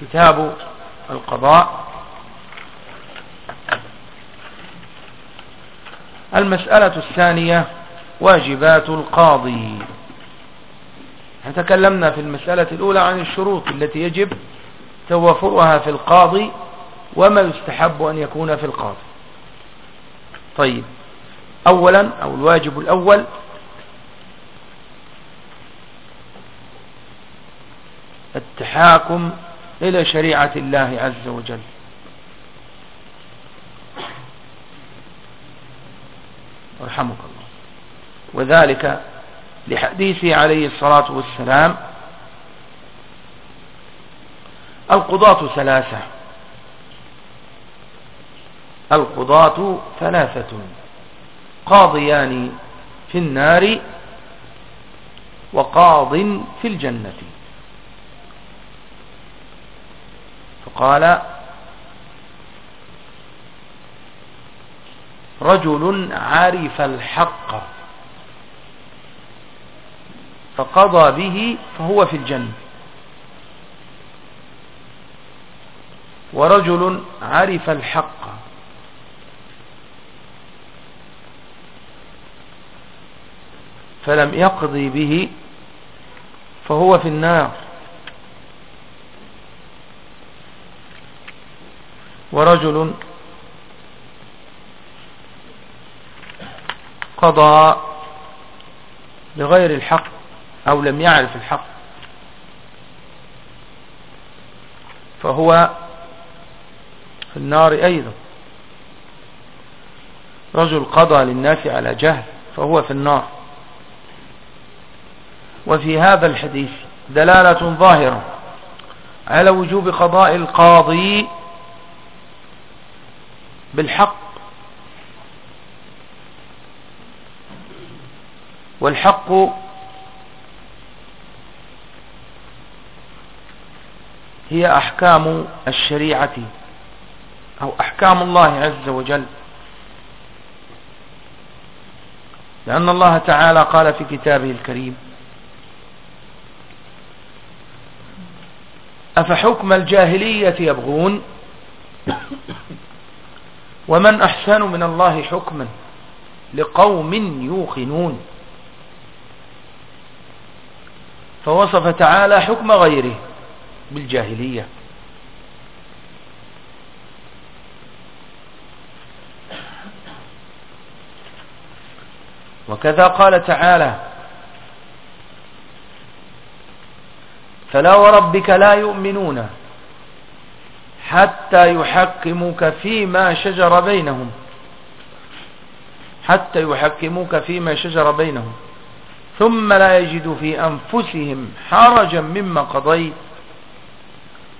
كتاب القضاء. المسألة الثانية واجبات القاضي. تكلمنا في المسألة الأولى عن الشروط التي يجب توفرها في القاضي وما يستحب أن يكون في القاضي. طيب أولا أو الواجب الأول التحاكم إلى شريعة الله عز وجل. رحمك الله. وذلك لحديثه عليه الصلاة والسلام القضاة ثلاثة. القضاة ثلاثة. قاضيان في النار وقاض في الجنة. فقال رجل عرف الحق فقضى به فهو في الجنة. ورجل عرف الحق فلم يقضي به فهو في النار. ورجل قضى بغير الحق أو لم يعرف الحق فهو في النار أيضا رجل قضى للناس على جهل فهو في النار وفي هذا الحديث دلالة ظاهرة على وجوب قضاء القاضي بالحق. والحق هي أحكام الشريعة أو أحكام الله عز وجل. لأن الله تعالى قال في كتابه الكريم أفحكم الجاهلية يبغون ومن أحسن من الله حكما لقوم يوقنون. فوصف تعالى حكم غيره بالجاهلية. وكذا قال تعالى فلا وربك لا يؤمنون حتى يحكموك فيما شجر بينهم. حتى يحكموك فيما شجر بينهم. ثم لا يجدوا في أنفسهم حرجا مما قضيت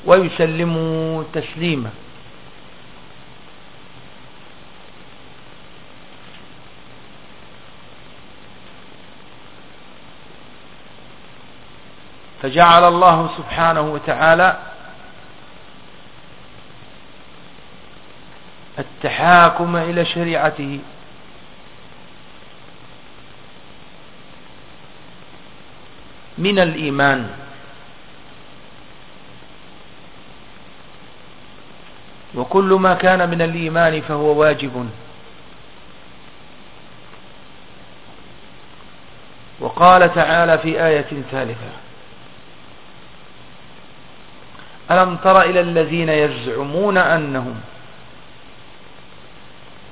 ويسلموا تسليما. فجعل الله سبحانه وتعالى التحاكم إلى شريعته. من الإيمان. وكل ما كان من الإيمان فهو واجب. وقال تعالى في آية ثالثة ألم تر إلى الذين يزعمون أنهم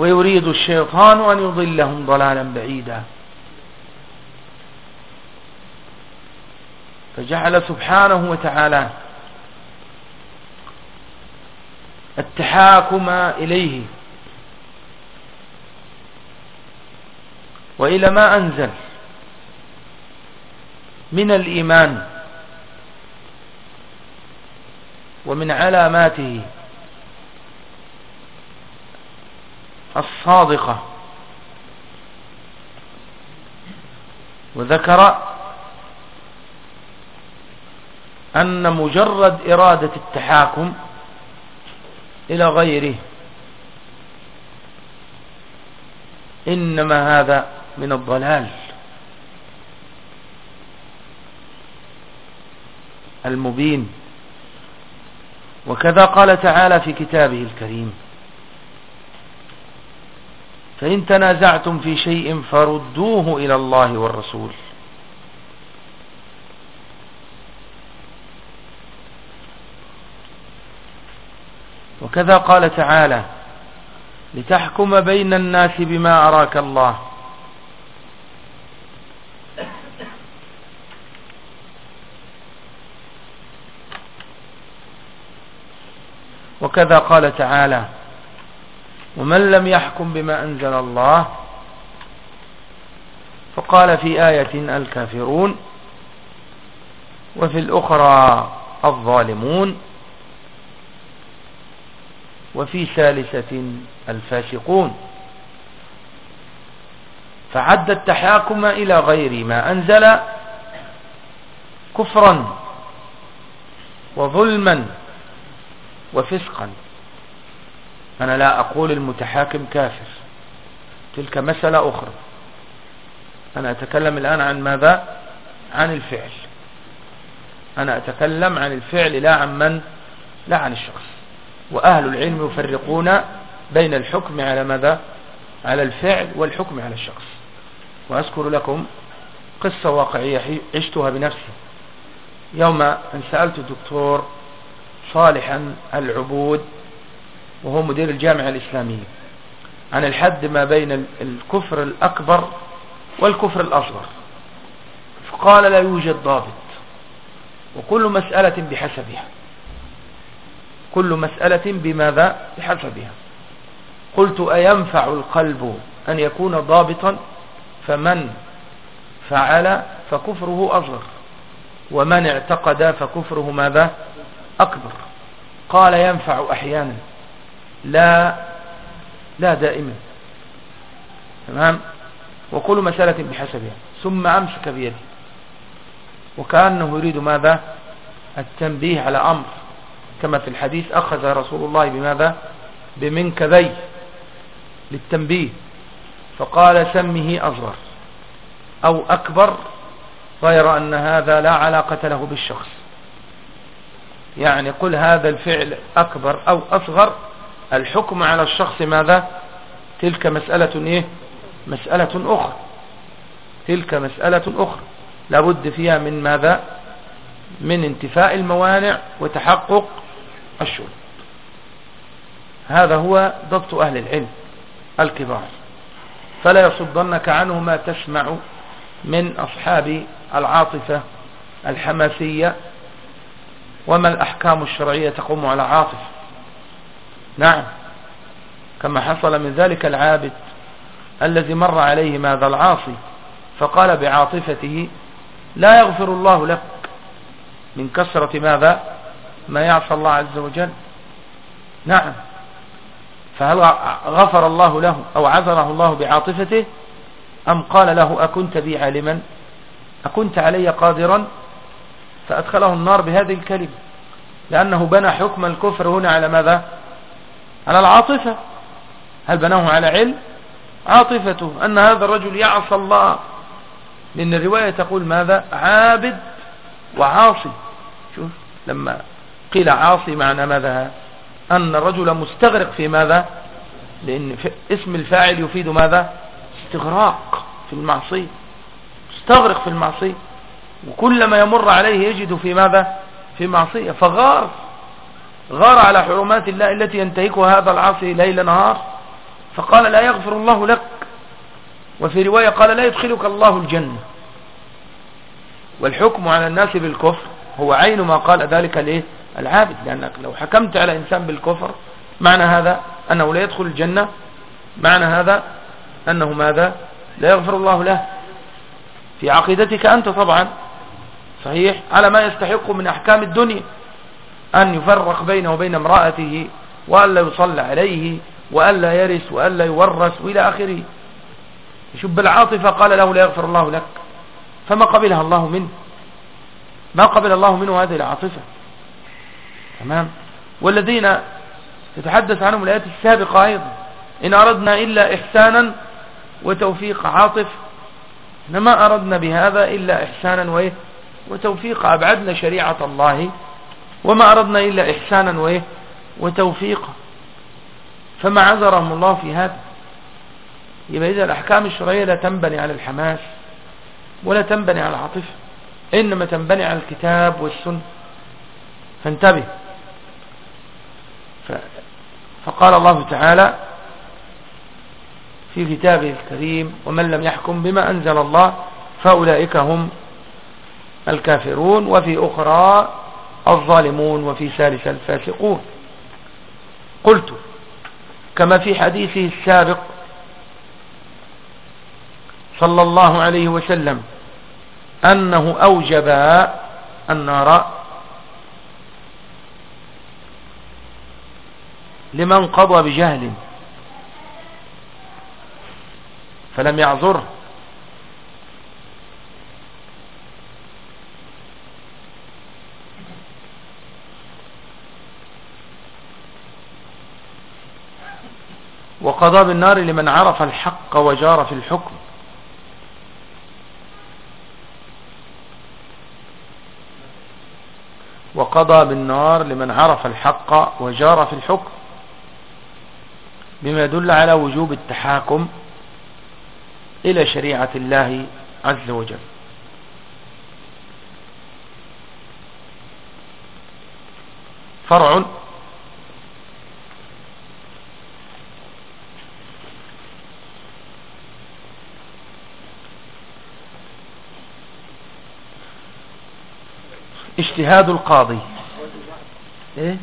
ويريد الشيطان أن يضلهم ضلالا بعيدا. فجعل سبحانه وتعالى التحاكم إليه. وإلى ما أنزل من الإيمان ومن علاماته الصادقة. وذكر أن مجرد إرادة التحاكم إلى غيره إنما هذا من الضلال. المبين. وكذا قال تعالى في كتابه الكريم فإن تنازعتم في شيء فردوه إلى الله والرسول. وكذا قال تعالى لتحكم بين الناس بما أراك الله. وكذا قال تعالى ومن لم يحكم بما أنزل الله فقال في آية الكافرون وفي الأخرى الظالمون وفي ثالثة الفاسقون فعد التحاكم إلى غير ما أنزل كفرا وظلما وفسقا أنا لا أقول المتحاكم كافر. تلك مسألة أخرى. أنا أتكلم الآن عن ماذا؟ عن الفعل. أنا أتكلم عن الفعل لا عن من؟ لا عن الشخص. وأهل العلم يفرقون بين الحكم على ماذا؟ على الفعل والحكم على الشخص. وأذكر لكم قصة واقعية عشتها بنفسي. يوم أن سألت الدكتور صالحا العبود وهو مدير الجامعة الإسلامية. عن الحد ما بين الكفر الأكبر والكفر الأصغر. فقال لا يوجد ضابط. وكل مسألة بحسبها. كل مسألة بماذا؟ بحسبها. قلت أينفع القلب أن يكون ضابطا؟ فمن فعل فكفره أصغر. ومن اعتقد فكفره ماذا؟ أكبر. قال ينفع أحيانا. لا لا دائما. تمام؟ وكل مسألة بحسبها. ثم أمسك بيده وكأنه يريد ماذا؟ التنبيه على أمر. كما في الحديث أخذ رسول الله بماذا؟ بمنكبي للتنبيه. فقال سمه أصغر أو أكبر غير أن هذا لا علاقة له بالشخص. يعني قل هذا الفعل أكبر أو أصغر الحكم على الشخص ماذا؟ تلك مسألة إيه؟ مسألة أخرى. تلك مسألة أخرى. لابد فيها من ماذا؟ من انتفاء الموانع وتحقق الشروط. هذا هو ضبط أهل العلم الكبار. فلا يصدنك عنه ما تسمع من أصحاب العاطفة الحماسية وما الأحكام الشرعية تقوم على عاطفة. نعم. كما حصل من ذلك العابد الذي مر عليه ماذا العاصي فقال بعاطفته لا يغفر الله لك من كثرة ماذا؟ ما يعصى الله عز وجل. نعم. فهل غفر الله له أو عذره الله بعاطفته؟ أم قال له أكنت بي عالما؟ أكنت علي قادرا؟ فأدخله النار بهذه الكلمة لأنه بنى حكم الكفر هنا على ماذا؟ على العاطفة. هل بناه على علم؟ عاطفته أن هذا الرجل يعصى الله. لأن الرواية تقول ماذا؟ عابد وعاصي. شوف لما قيل عاصي معنى ماذا؟ أن الرجل مستغرق في ماذا؟ لأن اسم الفاعل يفيد ماذا؟ استغراق في المعصية. مستغرق في المعصية. وكلما يمر عليه يجد في ماذا؟ في معصية. فغار. غار على حرمات الله التي ينتهكها هذا العاصي ليل نهار فقال لا يغفر الله لك. وفي رواية قال لا يدخلك الله الجنة. والحكم على الناس بالكفر هو عين ما قال ذلك ليه العابد لأنك لو حكمت على إنسان بالكفر معنى هذا أنه لا يدخل الجنة معنى هذا أنه ماذا؟ لا يغفر الله له. في عقيدتك أنت طبعا صحيح على ما يستحق من أحكام الدنيا. أن يفرق بينه وبين امرأته وألا يصلى عليه وألا يرث وألا يورث وإلى آخره. يشب بالعاطفة قال له لا يغفر الله لك. فما قبلها الله منه. ما قبل الله منه هذه العاطفة. تمام؟ والذين تتحدث عنهم الآيات السابقة أيضا. إن أردنا إلا إحسانا وتوفيق عاطف. ما أردنا بهذا إلا إحسانا وتوفيق أبعدنا شريعة الله. وما أردنا إلا إحسانا وإيه؟ وتوفيقا. فما عذرهم الله في هذا. يبقى إذا الأحكام الشرعية لا تنبني على الحماس ولا تنبني على العاطفة إنما تنبني على الكتاب والسنة. فانتبه. فقال الله تعالى في كتابه الكريم ومن لم يحكم بما أنزل الله فأولئك هم الكافرون. وفي أخرى الظالمون وفي ثالث الفاسقون. قلت كما في حديثه السابق صلى الله عليه وسلم أنه أوجب النار لمن قضى بجهل فلم يعذره. وقضى بالنار لمن عرف الحق وجار في الحكم. وقضى بالنار لمن عرف الحق وجار في الحكم. بما يدل على وجوب التحاكم إلى شريعة الله عز وجل. فرع اجتهاد القاضي. إيه؟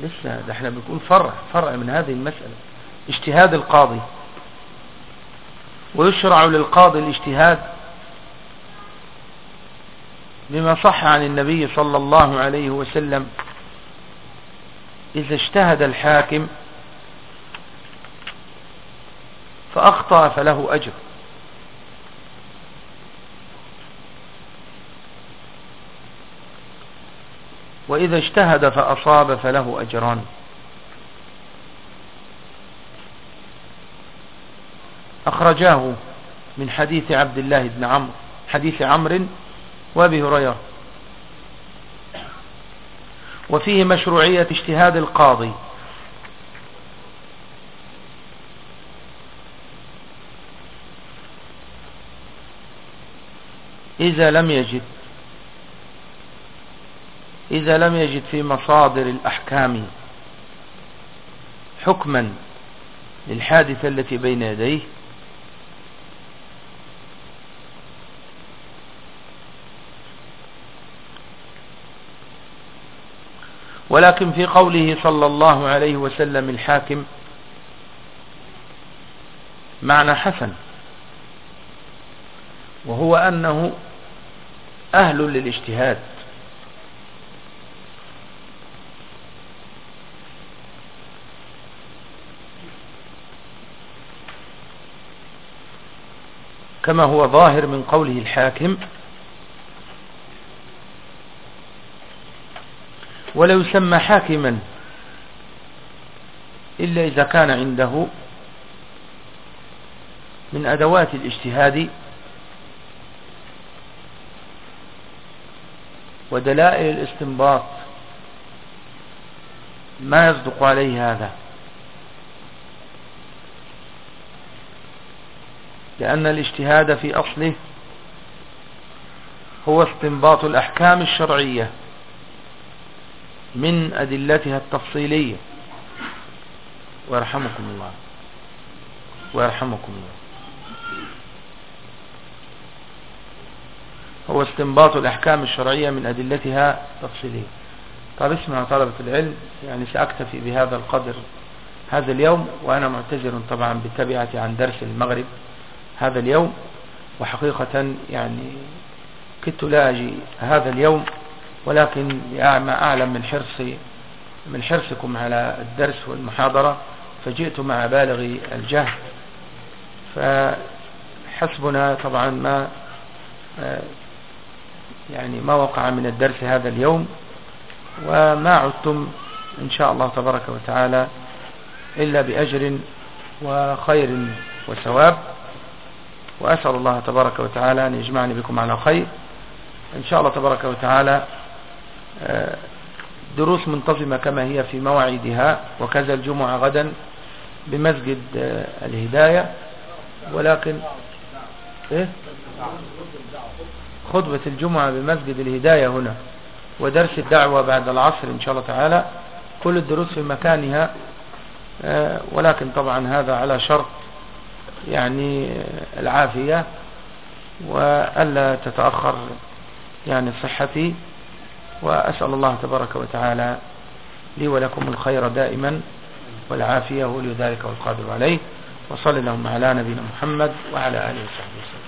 لسه ده إحنا بنقول فرع فرع من هذه المسألة. اجتهاد القاضي. ويشرع للقاضي الاجتهاد بما صح عن النبي صلى الله عليه وسلم. إذا اجتهد الحاكم فأخطأ فله أجر. وإذا اجتهد فأصاب فله أجران. أخرجاه من حديث عبد الله بن عمرو حديث عمرو وأبي هريرة. وفيه مشروعية اجتهاد القاضي. إذا لم يجد إذا لم يجد في مصادر الأحكام حكما للحادثة التي بين يديه ولكن في قوله صلى الله عليه وسلم الحاكم معنى حسن وهو أنه أهل للاجتهاد. كما هو ظاهر من قوله الحاكم ولا يسمى حاكما إلا إذا كان عنده من أدوات الاجتهاد ودلائل الاستنباط ما يصدق عليه هذا. لأن الاجتهاد في أصله هو استنباط الأحكام الشرعية من أدلتها التفصيلية. ويرحمكم الله. ويرحمكم الله. هو استنباط الأحكام الشرعية من أدلتها التفصيلية. طب اسمع طلبة العلم يعني سأكتفي بهذا القدر هذا اليوم وأنا معتذر طبعا بتبعتي عن درس المغرب. هذا اليوم وحقيقة يعني كنت لا أجي هذا اليوم ولكن ما أعلم من حرصي من حرصكم على الدرس والمحاضرة فجئت مع بالغ الجهد فحسبنا طبعا ما يعني ما وقع من الدرس هذا اليوم وما عدتم إن شاء الله تبارك وتعالى إلا بأجر وخير وثواب. وأسأل الله تبارك وتعالى أن يجمعني بكم على خير. إن شاء الله تبارك وتعالى آه، دروس منتظمة كما هي في مواعيدها وكذا الجمعة غدا بمسجد آه، الهداية. ولكن إيه؟ خطبة الجمعة بمسجد الهداية هنا ودرس الدعوة بعد العصر إن شاء الله تعالى. كل الدروس في مكانها آه، ولكن طبعا هذا على شرط يعني العافية وألا تتأخر يعني صحتي. وأسأل الله تبارك وتعالى لي ولكم الخير دائما والعافية ولي ذلك والقادر عليه. وصل اللهم على نبينا محمد وعلى آله وصحبه وسلم.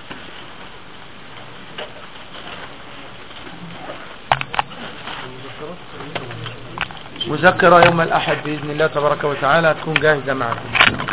مذكرة يوم الأحد بإذن الله تبارك وتعالى تكون جاهزة معكم.